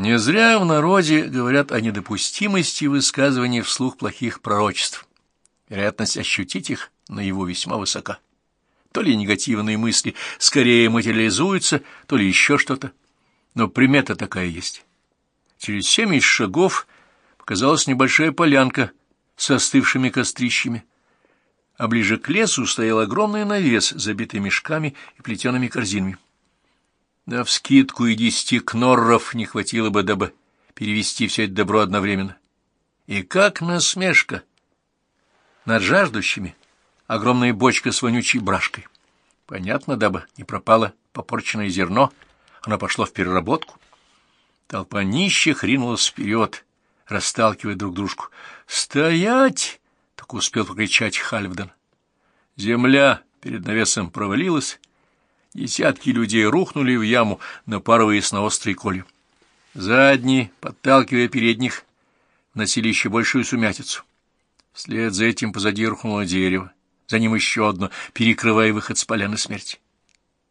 Не зря в народе говорят о недопустимости высказывания вслух плохих пророчеств. Вероятность ощутить их на его весьма высока. То ли негативные мысли скорее материализуются, то ли еще что-то. Но примета такая есть. Через семьдесят шагов показалась небольшая полянка с остывшими кострищами, а ближе к лесу стоял огромный навес, забитый мешками и плетеными корзинами. Да вскидку и десяти кнорров не хватило бы, дабы перевести все это добро одновременно. И как насмешка над жаждущими огромная бочка с вонючей брашкой. Понятно, дабы не пропало попорченное зерно, оно пошло в переработку. Толпа нищих ринулась вперед, расталкивая друг дружку. «Стоять!» — только успел покричать Хальфден. Земля перед навесом провалилась, Десятки людей рухнули в яму, напарываясь на острые колья. Задние, подталкивая передних, носили еще большую сумятицу. Вслед за этим позади рухнуло дерево, за ним еще одно, перекрывая выход с поляны смерти.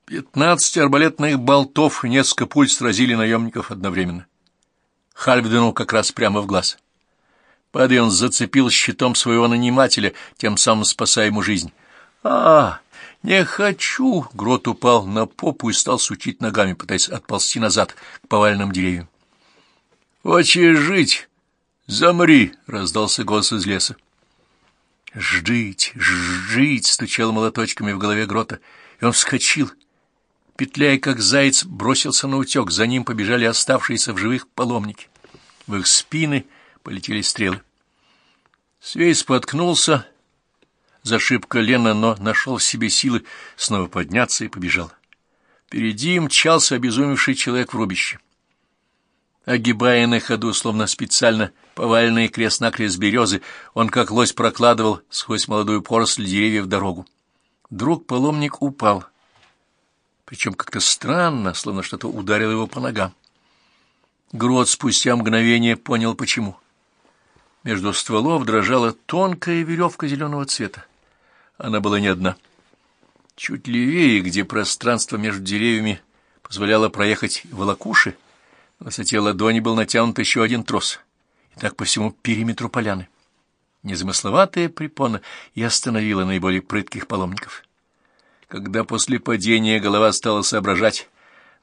Пятнадцать арбалетных болтов и несколько пуль сразили наемников одновременно. Хальфдену как раз прямо в глаз. Падая, он зацепил щитом своего нанимателя, тем самым спасая ему жизнь. «А, «Не хочу!» — Грот упал на попу и стал сучить ногами, пытаясь отползти назад к поваленным деревьям. «Хочешь жить? Замри!» — раздался голос из леса. «Жить! Жить!» — стучал молоточками в голове Грота, и он вскочил. Петляя, как заяц, бросился на утек, за ним побежали оставшиеся в живых паломники. В их спины полетели стрелы. Свей споткнулся зашиб колено, но нашел в себе силы снова подняться и побежал. Впереди мчался обезумевший человек в рубище. Огибая на ходу, словно специально поваленные крест-накрест березы, он как лось прокладывал сквозь молодую поросль деревьев дорогу. Вдруг паломник упал, причем как-то странно, словно что-то ударило его по ногам. Грот спустя мгновение понял, почему. Между стволов дрожала тонкая веревка зеленого цвета. Она была не одна. Чуть левее, где пространство между деревьями позволяло проехать волокуши, на высоте ладони был натянут еще один трос, и так по всему периметру поляны. Незамысловатая препона и остановила наиболее прытких паломников. Когда после падения голова стала соображать,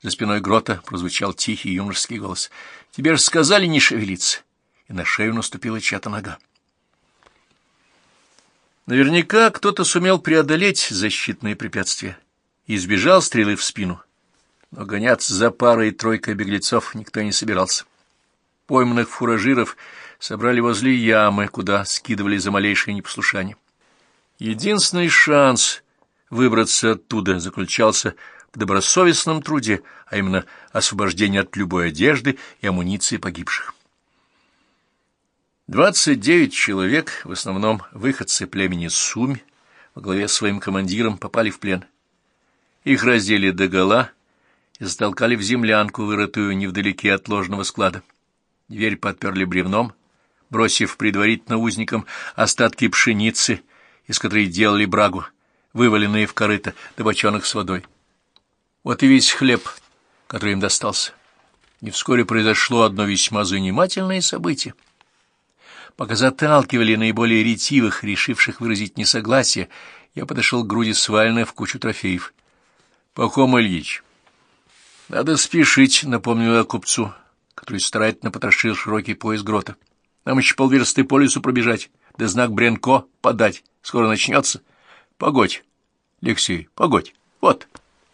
за спиной грота прозвучал тихий юношеский голос. «Тебе же сказали не шевелиться!» И на шею наступила чья-то нога. Наверняка кто-то сумел преодолеть защитные препятствия и избежал стрелы в спину. Но гоняться за парой и тройкой беглецов никто не собирался. Пойманных фуражиров собрали возле ямы, куда скидывали за малейшее непослушание. Единственный шанс выбраться оттуда заключался в добросовестном труде, а именно освобождении от любой одежды и амуниции погибших. Двадцать девять человек, в основном выходцы племени Сумь, во главе с своим командиром попали в плен. Их раздели догола и затолкали в землянку, вырытую невдалеке от ложного склада. Дверь подперли бревном, бросив предварительно узникам остатки пшеницы, из которой делали брагу, вываленные в корыто до с водой. Вот и весь хлеб, который им достался. И вскоре произошло одно весьма занимательное событие — Пока заталкивали наиболее ретивых, решивших выразить несогласие, я подошел к груди сваленной в кучу трофеев. — Пахом Ильич, надо спешить, — напомнил я купцу, который старательно потрошил широкий пояс грота. — Нам еще полверсты по лесу пробежать, да знак Бренко подать. Скоро начнется. — Погодь, Алексей, погодь. Вот,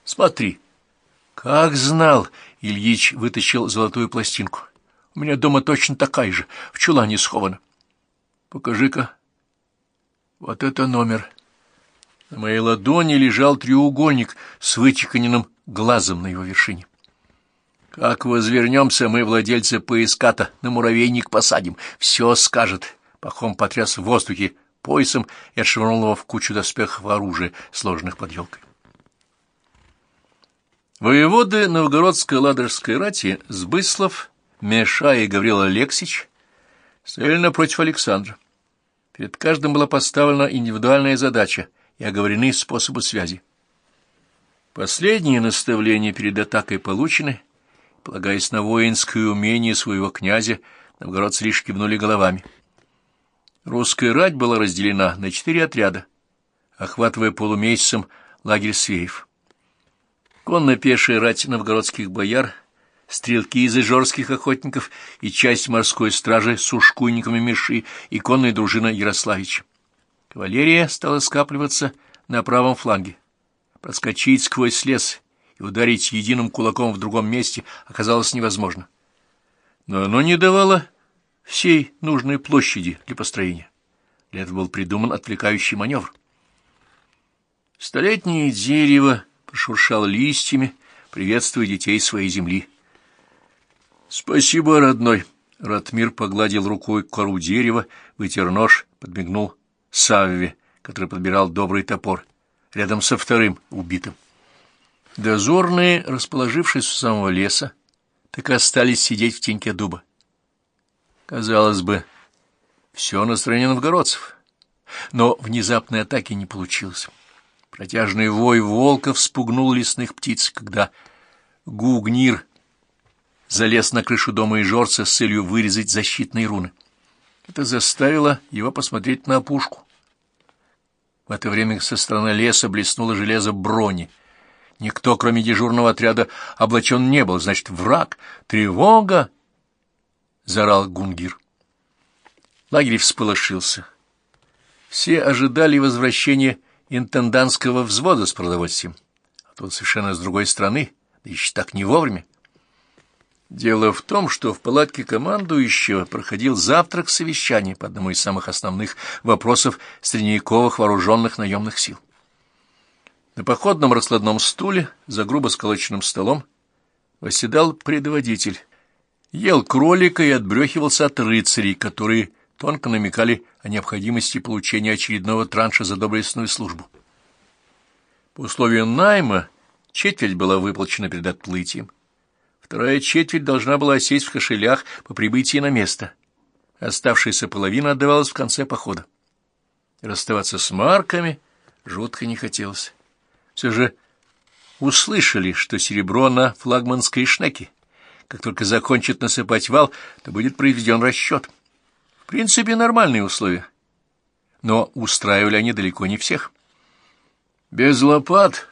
смотри. — Как знал! — Ильич вытащил золотую пластинку. — У меня дома точно такая же, в чулане схована. — Покажи-ка. Вот это номер. На моей ладони лежал треугольник с вычеканенным глазом на его вершине. Как возвернемся, мы владельца поиската на муравейник посадим. Все скажет. Пахом потряс в воздухе поясом и отшвырнул его в кучу доспехов оружия, сложенных под елкой. Воеводы Новгородской ладожской рати Сбыслов, Меша и Гаврил Алексич стояли напротив Александра. Перед каждым была поставлена индивидуальная задача и оговорены способы связи. Последние наставления перед атакой получены, Полагаясь на воинское умение своего князя, новгородцы лишь кивнули головами. Русская рать была разделена на четыре отряда, охватывая полумесяцем лагерь Свеев. Конно-пешая рать новгородских бояр, стрелки из ижорских охотников и часть морской стражи с ушкуйниками Миши и конная дружина Ярославича. Кавалерия стала скапливаться на правом фланге. Проскочить сквозь лес и ударить единым кулаком в другом месте оказалось невозможно. Но оно не давало всей нужной площади для построения. Для этого был придуман отвлекающий маневр. Столетнее дерево прошуршало листьями, приветствуя детей своей земли. «Спасибо, родной!» Ратмир погладил рукой кору дерева, вытер нож, подмигнул Савве, который подбирал добрый топор, рядом со вторым убитым. Дозорные, расположившись у самого леса, так и остались сидеть в теньке дуба. Казалось бы, все на стороне новгородцев, но внезапной атаки не получилось. Протяжный вой волков спугнул лесных птиц, когда Гугнир залез на крышу дома и Ижорца с целью вырезать защитные руны. Это заставило его посмотреть на опушку. В это время со стороны леса блеснуло железо брони — Никто, кроме дежурного отряда, облачен не был. Значит, враг. Тревога! — зарал Гунгир. Лагерь всполошился. Все ожидали возвращения интендантского взвода с продовольствием. А тут совершенно с другой стороны, да еще так не вовремя. Дело в том, что в палатке командующего проходил завтрак совещания по одному из самых основных вопросов средневековых вооруженных наемных сил. На походном раскладном стуле за грубо сколоченным столом восседал предводитель. Ел кролика и отбрехивался от рыцарей, которые тонко намекали о необходимости получения очередного транша за доблестную службу. По условию найма четверть была выплачена перед отплытием. Вторая четверть должна была осесть в кошелях по прибытии на место. Оставшаяся половина отдавалась в конце похода. Расставаться с марками жутко не хотелось все же услышали, что серебро на флагманской шнеке. Как только закончат насыпать вал, то будет произведен расчет. В принципе, нормальные условия. Но устраивали они далеко не всех. Без лопат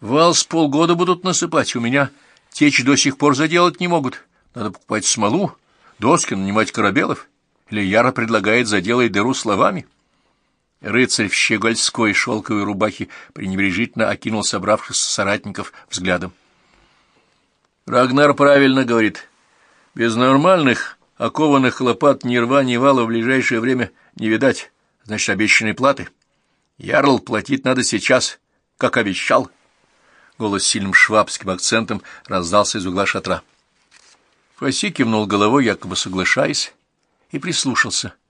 вал с полгода будут насыпать. У меня течь до сих пор заделать не могут. Надо покупать смолу, доски, нанимать корабелов. Или Яра предлагает заделать дыру словами. Рыцарь в щегольской шелковой рубахе пренебрежительно окинул собравшихся соратников взглядом. Рагнар правильно говорит. Без нормальных окованных лопат ни рва, ни вала в ближайшее время не видать. Значит, обещанной платы. Ярл платить надо сейчас, как обещал. Голос сильным швабским акцентом раздался из угла шатра. Фаси кивнул головой, якобы соглашаясь, и прислушался —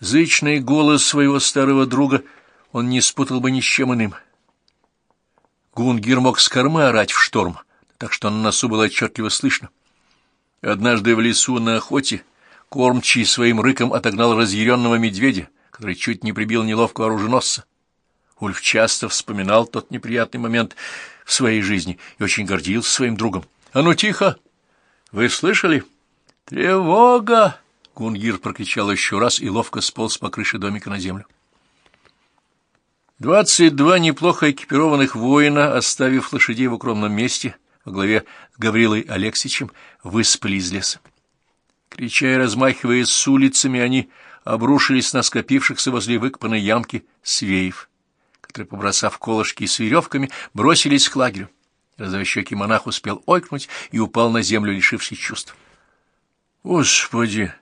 Зычный голос своего старого друга он не спутал бы ни с чем иным. Гунгир мог с кормы орать в шторм, так что на носу было отчетливо слышно. Однажды в лесу на охоте кормчий своим рыком отогнал разъяренного медведя, который чуть не прибил неловкого оруженосца. Ульф часто вспоминал тот неприятный момент в своей жизни и очень гордился своим другом. — А ну тихо! Вы слышали? — Тревога! Кунгир прокричал еще раз и ловко сполз по крыше домика на землю. Двадцать два неплохо экипированных воина, оставив лошадей в укромном месте, во главе с Гаврилой Алексичем, выспали из леса. Крича и размахиваясь с улицами, они обрушились на скопившихся возле выкопанной ямки свеев, которые, побросав колышки с веревками, бросились к лагерю. Розовощекий монах успел ойкнуть и упал на землю, лишившись чувств. «Господи!»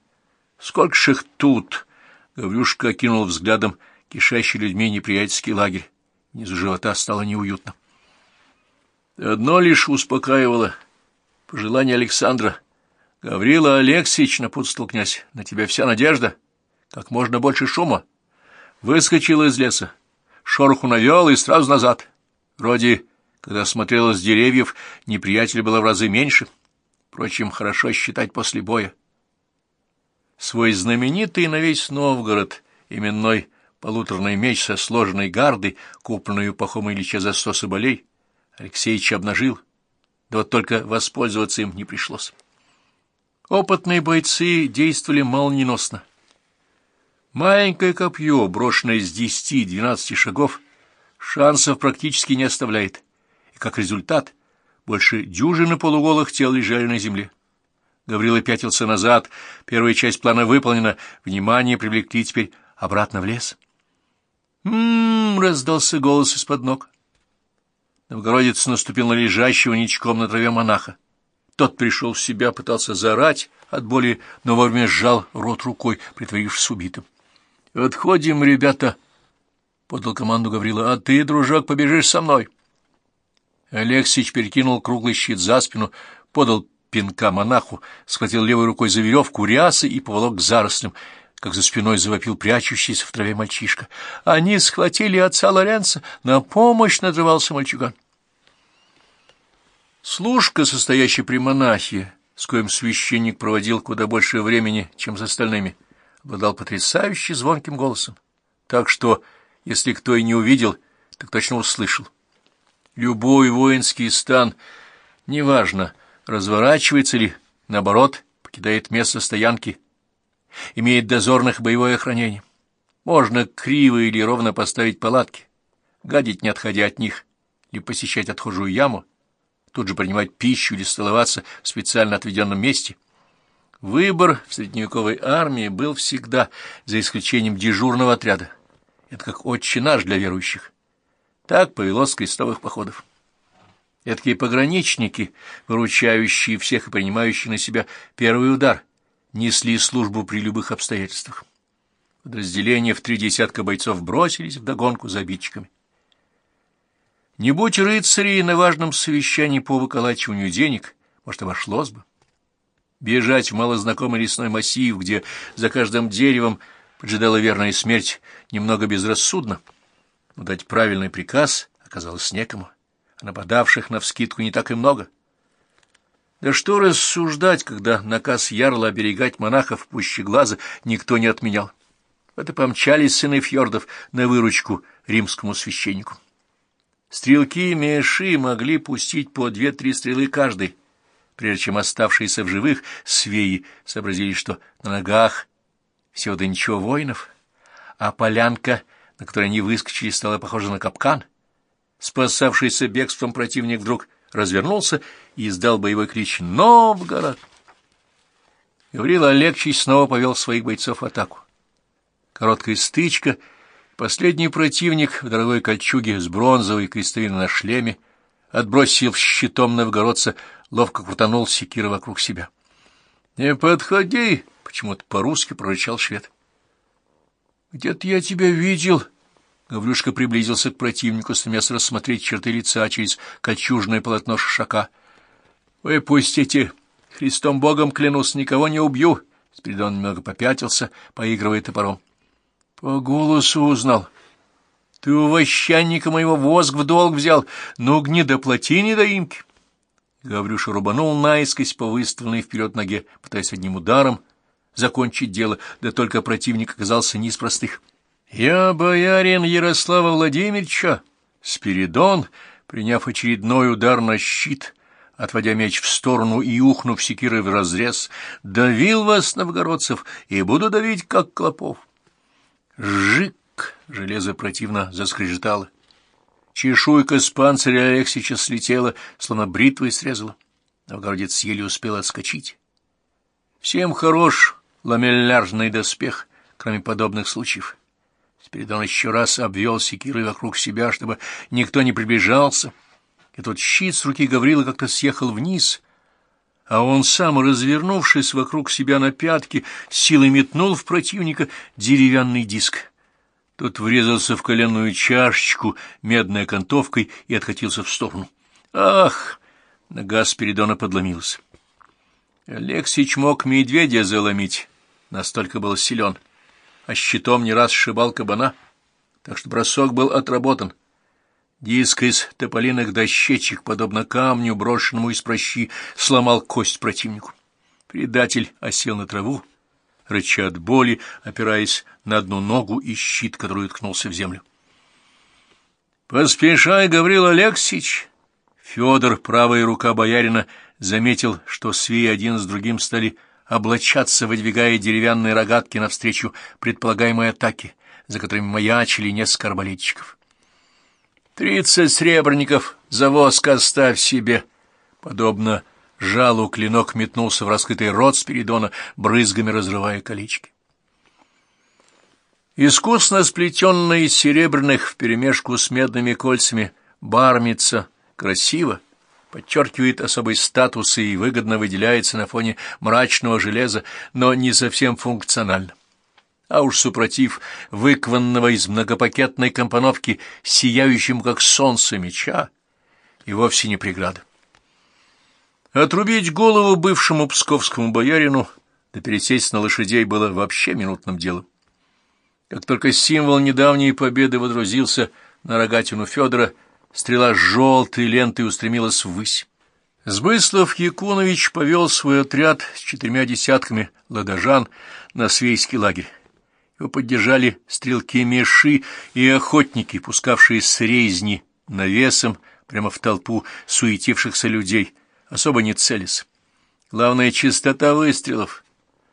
Сколько ж их тут? Гаврюшка окинул взглядом кишащий людьми неприятельский лагерь. Внизу живота стало неуютно. Одно лишь успокаивало пожелание Александра. Гаврила Алексеевич, напутствовал князь, на тебя вся надежда. Как можно больше шума. Выскочил из леса, шороху навел и сразу назад. Вроде, когда смотрел с деревьев, неприятеля было в разы меньше. Впрочем, хорошо считать после боя свой знаменитый на весь Новгород именной полуторный меч со сложенной гардой, купленную Пахом Ильича за сто соболей, Алексеич обнажил да вот только воспользоваться им не пришлось. Опытные бойцы действовали молниеносно. Маленькое копье, брошенное с десяти-двенадцати шагов, шансов практически не оставляет, и как результат больше дюжины полуголых тел лежали на земле. Гаврила пятился назад, первая часть плана выполнена, внимание привлекли теперь обратно в лес. «М-м-м!» раздался голос из-под ног. Новгородец наступил на лежащего ничком на траве монаха. Тот пришел в себя, пытался заорать от боли, но вовремя сжал рот рукой, притворившись убитым. «Отходим, ребята!» — подал команду Гаврила. «А ты, дружок, побежишь со мной!» Алексич перекинул круглый щит за спину, подал пинка монаху, схватил левой рукой за веревку рясы и поволок к зарослям, как за спиной завопил прячущийся в траве мальчишка. «Они схватили отца Лоренца! На помощь!» — надрывался мальчуган. Служка, состоящая при монахе, с коим священник проводил куда больше времени, чем с остальными, обладал потрясающе звонким голосом, так что, если кто и не увидел, так точно услышал. Любой воинский стан, неважно, разворачивается ли, наоборот, покидает место стоянки, имеет дозорных боевое охранение. Можно криво или ровно поставить палатки, гадить, не отходя от них, или посещать отхожую яму, тут же принимать пищу или столоваться в специально отведенном месте. Выбор в средневековой армии был всегда, за исключением дежурного отряда. Это как отче наш для верующих. Так повелось с крестовых походов. Эдакие пограничники, выручающие всех и принимающие на себя первый удар, несли службу при любых обстоятельствах. Подразделения в три десятка бойцов бросились вдогонку за обидчиками. Не будь рыцарей на важном совещании по выколачиванию денег, может, обошлось бы. Бежать в малознакомый лесной массив, где за каждым деревом поджидала верная смерть, немного безрассудно. Но дать правильный приказ оказалось некому, а нападавших навскидку не так и много. Да что рассуждать, когда наказ ярла оберегать монахов пуще глаза никто не отменял. Вот и помчались сыны фьордов на выручку римскому священнику. Стрелки Меши могли пустить по две-три стрелы каждый, прежде чем оставшиеся в живых свеи сообразили, что на ногах всего да ничего воинов, а полянка, на которой они выскочили, стала похожа на капкан. Спасавшийся бегством противник вдруг развернулся и издал боевой клич «Новгород!». Гаврил Олегчич снова повел своих бойцов в атаку. Короткая стычка — Последний противник в дорогой кольчуге с бронзовой крестовиной на шлеме отбросил щитом новгородца, ловко крутанул секира вокруг себя. — Не подходи! — почему-то по-русски прорычал швед. — Где-то я тебя видел! — Гаврюшка приблизился к противнику, стремясь рассмотреть черты лица через кольчужное полотно шака. — Вы пустите! Христом Богом клянусь, никого не убью! Спиридон немного попятился, поигрывая топором. По голосу узнал. Ты у вощанника моего воск в долг взял, ну гнида, плати недоимки. Гаврюша рубанул наискось по выставленной вперед ноге, пытаясь одним ударом закончить дело, да только противник оказался не из простых. Я боярин Ярослава Владимировича, Спиридон, приняв очередной удар на щит, отводя меч в сторону и ухнув секирой в разрез, давил вас, новгородцев, и буду давить, как клопов. Жик! Железо противно заскрежетало. Чешуйка с панциря Алексича слетела, словно бритвой срезала. Новгородец еле успел отскочить. Всем хорош ламеллярный доспех, кроме подобных случаев. Теперь он еще раз обвел секирой вокруг себя, чтобы никто не приближался. И тот щит с руки Гаврила как-то съехал вниз, а он сам, развернувшись вокруг себя на пятки, силой метнул в противника деревянный диск. Тот врезался в коленную чашечку медной окантовкой и откатился в сторону. «Ах!» — нога Спиридона подломилась. Алексич мог медведя заломить, настолько был силен, а щитом не раз сшибал кабана, так что бросок был отработан — Диск из тополиных дощечек, подобно камню, брошенному из прощи, сломал кость противнику. Предатель осел на траву, рыча от боли, опираясь на одну ногу и щит, который уткнулся в землю. — Поспешай, Гаврил Алексич! Федор, правая рука боярина, заметил, что свеи один с другим стали облачаться, выдвигая деревянные рогатки навстречу предполагаемой атаке, за которыми маячили несколько арбалетчиков. «Тридцать сребрников за воск оставь себе!» Подобно жалу клинок метнулся в раскрытый рот Спиридона, брызгами разрывая колечки. Искусно сплетенная из серебряных вперемешку с медными кольцами бармица красиво, подчеркивает особый статус и выгодно выделяется на фоне мрачного железа, но не совсем функционально. А уж супротив выкванного из многопакетной компоновки, сияющим как солнце меча, и вовсе не преграда. Отрубить голову бывшему псковскому боярину да пересесть на лошадей было вообще минутным делом. Как только символ недавней победы водрузился на рогатину Федора, стрела желтой лентой устремилась ввысь. Сбыслов Якунович повел свой отряд с четырьмя десятками ладожан на свейский лагерь. Его поддержали стрелки-меши и охотники, пускавшие с резни навесом прямо в толпу суетившихся людей, особо не целясь. Главная чистота выстрелов.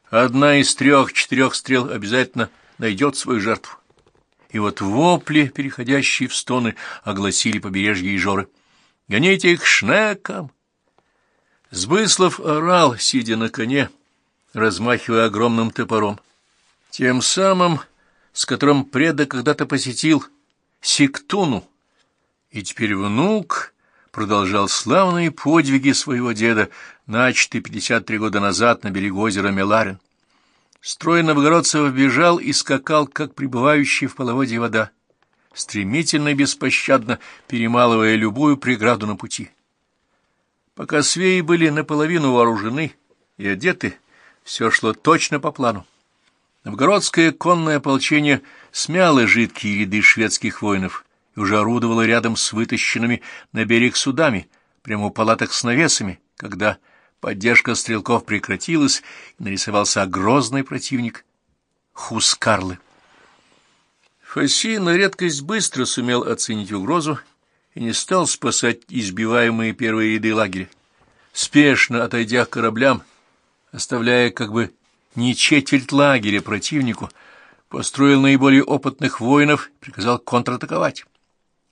Одна из трех-четырех стрел обязательно найдет свою жертву. И вот вопли, переходящие в стоны, огласили побережье Ижоры. «Гоните их шнекам!» Сбыслов орал, сидя на коне, размахивая огромным топором. Тем самым, с которым предок когда-то посетил Сиктуну, и теперь внук продолжал славные подвиги своего деда, начатые 53 года назад на берегу озера Меларин. Строй новгородцев бежал и скакал, как пребывающий в половодье вода, стремительно и беспощадно перемалывая любую преграду на пути. Пока свеи были наполовину вооружены и одеты, все шло точно по плану. Новгородское конное ополчение смяло жидкие ряды шведских воинов и уже орудовало рядом с вытащенными на берег судами, прямо у палаток с навесами, когда Поддержка стрелков прекратилась, и нарисовался грозный противник — Хускарлы. Фаси на редкость быстро сумел оценить угрозу и не стал спасать избиваемые первые ряды лагеря. Спешно отойдя к кораблям, оставляя как бы не четверть лагеря противнику, построил наиболее опытных воинов и приказал контратаковать.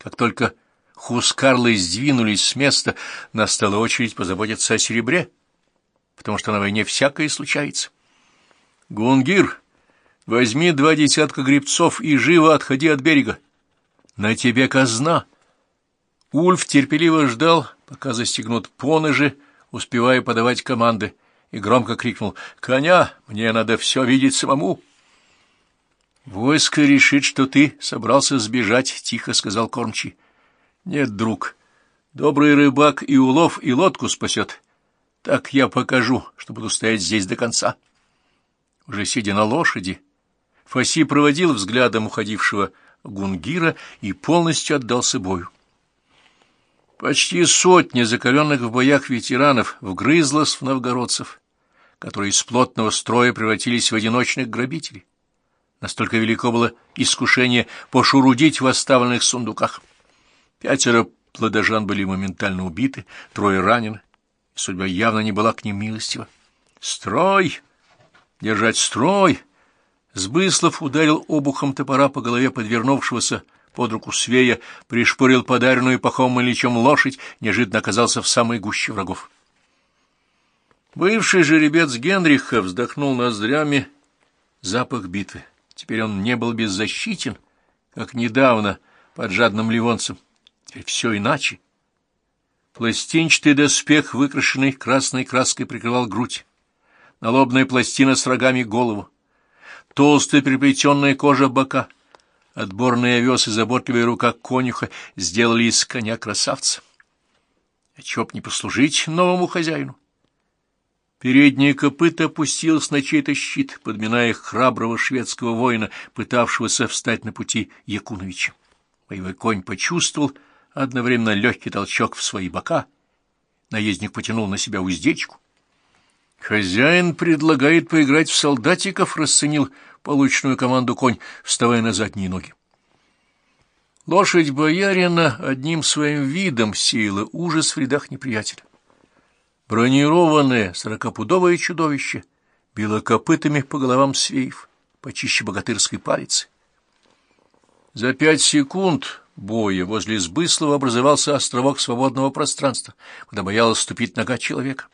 Как только Хускарлы сдвинулись с места, настала очередь позаботиться о серебре потому что на войне всякое случается. Гунгир, возьми два десятка гребцов и живо отходи от берега. На тебе казна. Ульф терпеливо ждал, пока застегнут поножи, успевая подавать команды, и громко крикнул «Коня! Мне надо все видеть самому!» «Войско решит, что ты собрался сбежать», — тихо сказал Кормчий. «Нет, друг, добрый рыбак и улов, и лодку спасет. Так я покажу, что буду стоять здесь до конца. Уже сидя на лошади, Фаси проводил взглядом уходившего Гунгира и полностью отдался бою. Почти сотня закаленных в боях ветеранов вгрызлась в новгородцев, которые из плотного строя превратились в одиночных грабителей. Настолько велико было искушение пошурудить в оставленных сундуках. Пятеро плодожан были моментально убиты, трое ранены. Судьба явно не была к ним милостива. «Строй! Держать строй!» Сбыслов ударил обухом топора по голове подвернувшегося под руку свея, пришпорил подаренную пахом Ильичем лошадь, неожиданно оказался в самой гуще врагов. Бывший жеребец Генриха вздохнул ноздрями запах битвы. Теперь он не был беззащитен, как недавно под жадным ливонцем. Теперь все иначе. Пластинчатый доспех, выкрашенный красной краской, прикрывал грудь. Налобная пластина с рогами — голову. Толстая приплетенная кожа бока. Отборный овес и заботливая рука конюха сделали из коня красавца. А чё б не послужить новому хозяину? Переднее копыто опустилось на чей-то щит, подминая храброго шведского воина, пытавшегося встать на пути Якуновича. Боевой конь почувствовал, одновременно легкий толчок в свои бока. Наездник потянул на себя уздечку. «Хозяин предлагает поиграть в солдатиков», — расценил полученную команду конь, вставая на задние ноги. Лошадь боярина одним своим видом сеяла ужас в рядах неприятеля. Бронированное сорокопудовое чудовище било копытами по головам свеев, почище богатырской палицы. За пять секунд боя возле Сбыслова образовался островок свободного пространства, куда боялась ступить нога человека.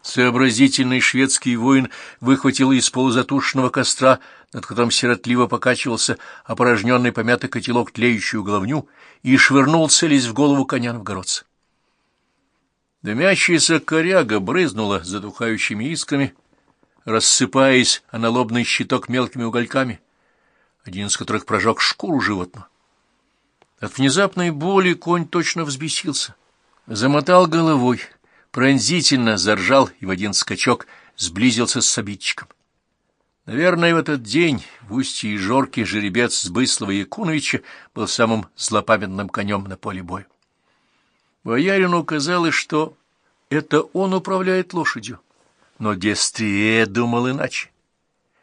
Сообразительный шведский воин выхватил из полузатушенного костра, над которым сиротливо покачивался опорожненный помятый котелок тлеющую головню, и швырнул, целясь в голову коня новгородца. Дымящаяся коряга брызнула затухающими искрами, рассыпаясь о налобный щиток мелкими угольками, один из которых прожег шкуру животного. От внезапной боли конь точно взбесился, замотал головой, пронзительно заржал и в один скачок сблизился с обидчиком. Наверное, в этот день в устье Жорки жеребец Сбыслова Якуновича был самым злопамятным конем на поле боя. Боярину казалось, что это он управляет лошадью, но Дестрие думал иначе.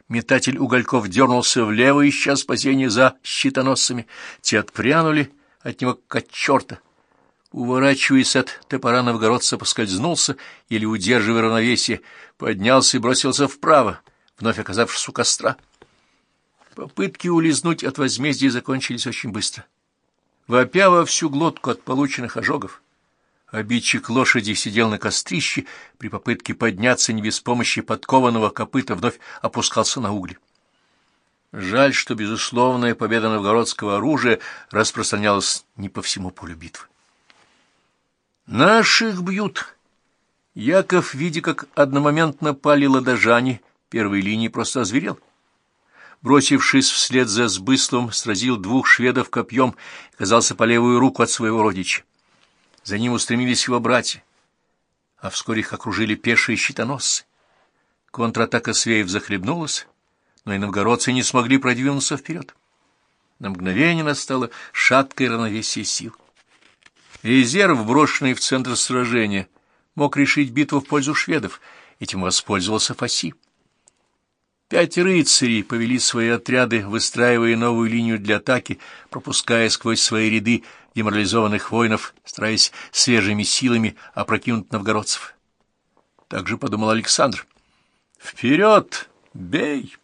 Метатель угольков дернулся влево, ища спасения за щитоносцами. Те отпрянули от него как от черта — уворачиваясь от топора новгородца, поскользнулся, или, удерживая равновесие, поднялся и бросился вправо, вновь оказавшись у костра. Попытки улизнуть от возмездия закончились очень быстро. Вопя во всю глотку от полученных ожогов, обидчик лошади сидел на кострище, при попытке подняться не без помощи подкованного копыта вновь опускался на угли. Жаль, что безусловная победа новгородского оружия распространялась не по всему полю битвы. Наших бьют. Яков, видя, как одномоментно пали ладожане, первой линии просто озверел. Бросившись вслед за Сбыслом, сразил двух шведов копьем и оказался по левую руку от своего родича. За ним устремились его братья, а вскоре их окружили пешие щитоносцы. Контратака свеев захлебнулась, но и новгородцы не смогли продвинуться вперед. На мгновение настало шаткое равновесие сил. Резерв, брошенный в центр сражения, мог решить битву в пользу шведов, этим воспользовался Фаси. Пять рыцарей повели свои отряды, выстраивая новую линию для атаки, пропуская сквозь свои ряды деморализованных воинов, стараясь свежими силами опрокинуть новгородцев. Так же подумал Александр. «Вперед! Бей!»